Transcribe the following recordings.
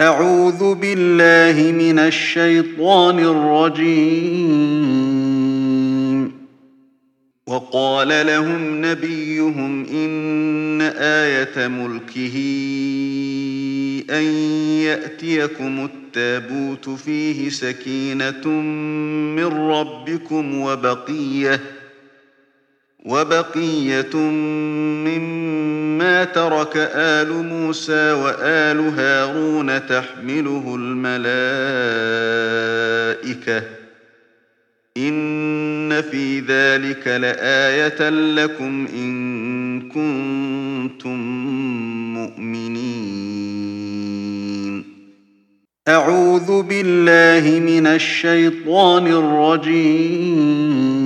أعوذ بالله من الشيطان الرجيم. وقال لهم نبيهم إن آية ملكه أن يأتيكم التابوت فيه سكينة من ربكم وبقية وبقية مما ترك آل موسى وآل هارون تحمله الملائكة إن في ذلك لآية لكم إن كنتم مؤمنين أعوذ بالله من الشيطان الرجيم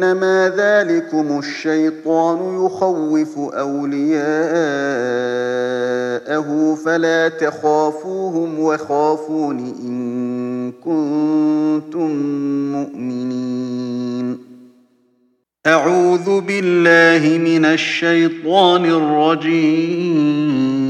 إنما ذلكم الشيطان يخوف أولياءه فلا تخافوهم وخافون إن كنتم مؤمنين. أعوذ بالله من الشيطان الرجيم.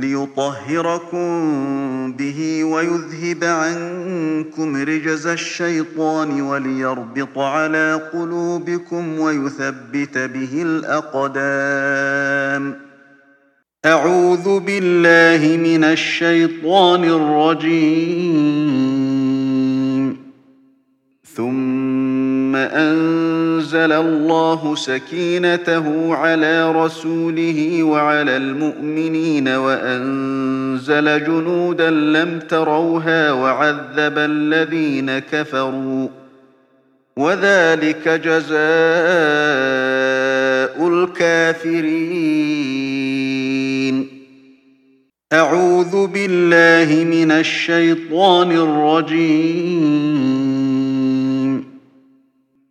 ليطهركم به ويذهب عنكم رجز الشيطان وليربط على قلوبكم ويثبت به الأقدام. أعوذ بالله من الشيطان الرجيم. ثم أنزل الله سكينته على رسوله وعلى المؤمنين وأنزل جنودا لم تروها وعذب الذين كفروا وذلك جزاء الكافرين. أعوذ بالله من الشيطان الرجيم.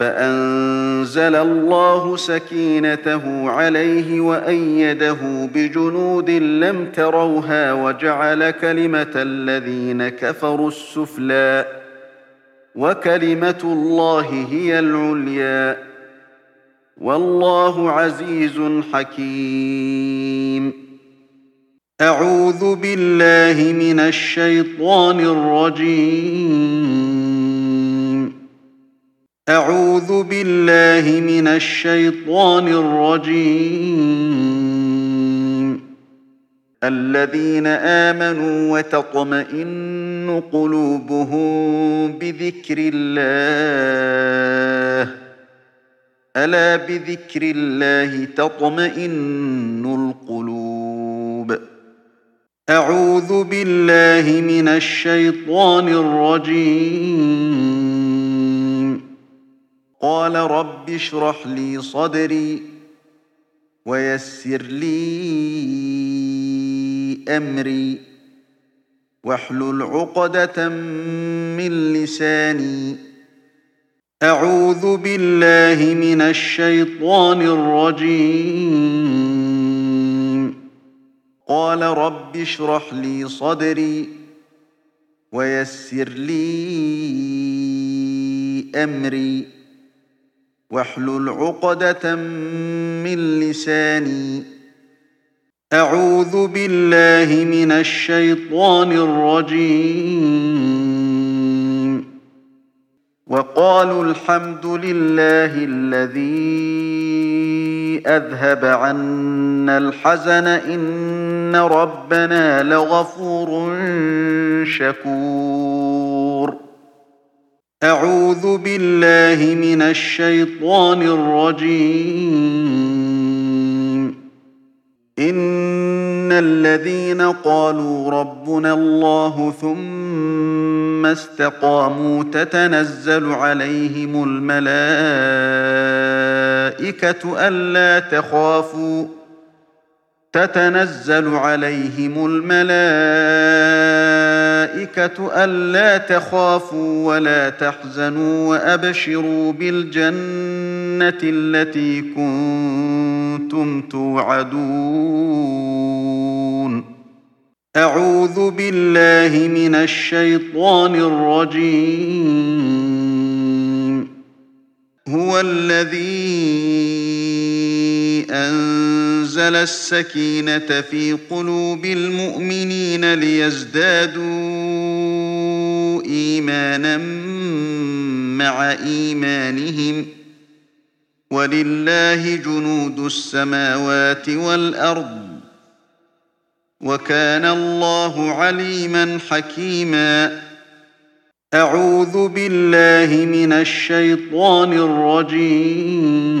فأنزل الله سكينته عليه وأيده بجنود لم تروها وجعل كلمة الذين كفروا السفلى وكلمة الله هي العليا والله عزيز حكيم. أعوذ بالله من الشيطان الرجيم. أعوذ بالله من الشيطان الرجيم. الذين آمنوا وتطمئن قلوبهم بذكر الله. ألا بذكر الله تطمئن القلوب. أعوذ بالله من الشيطان الرجيم. قال رب اشرح لي صدري ويسر لي أمري واحلل عقدة من لساني. أعوذ بالله من الشيطان الرجيم. قال رب اشرح لي صدري ويسر لي أمري. واحلل عقدة من لساني. أعوذ بالله من الشيطان الرجيم. وقالوا الحمد لله الذي أذهب عنا الحزن. إن ربنا لغفور شكور. أعوذ بالله من الشيطان الرجيم. إن الذين قالوا ربنا الله ثم استقاموا تتنزل عليهم الملائكة ألا تخافوا تتنزل عليهم الملائكة ألا تخافوا ولا تحزنوا وأبشروا بالجنة التي كنتم توعدون. أعوذ بالله من الشيطان الرجيم. هو الذي أنزل السكينة في قلوب المؤمنين ليزدادوا إيمانا مع إيمانهم ولله جنود السماوات والأرض وكان الله عليما حكيما. أعوذ بالله من الشيطان الرجيم.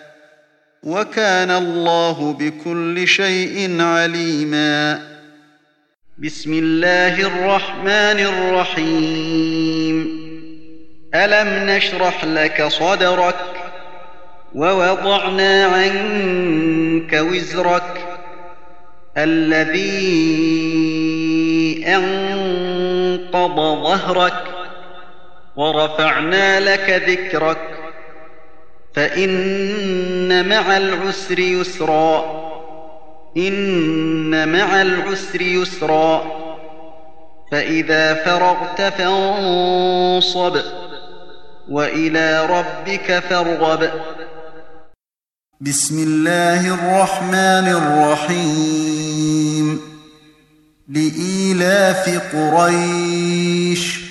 وكان الله بكل شيء عليما. بسم الله الرحمن الرحيم. ألم نشرح لك صدرك ووضعنا عنك وزرك الذي أنقض ظهرك ورفعنا لك ذكرك فإن مع العسر يسرا. إن مع العسر يسرا. فإذا فرغت فانصب وإلى ربك فارغب. بسم الله الرحمن الرحيم. لإيلاف قريش.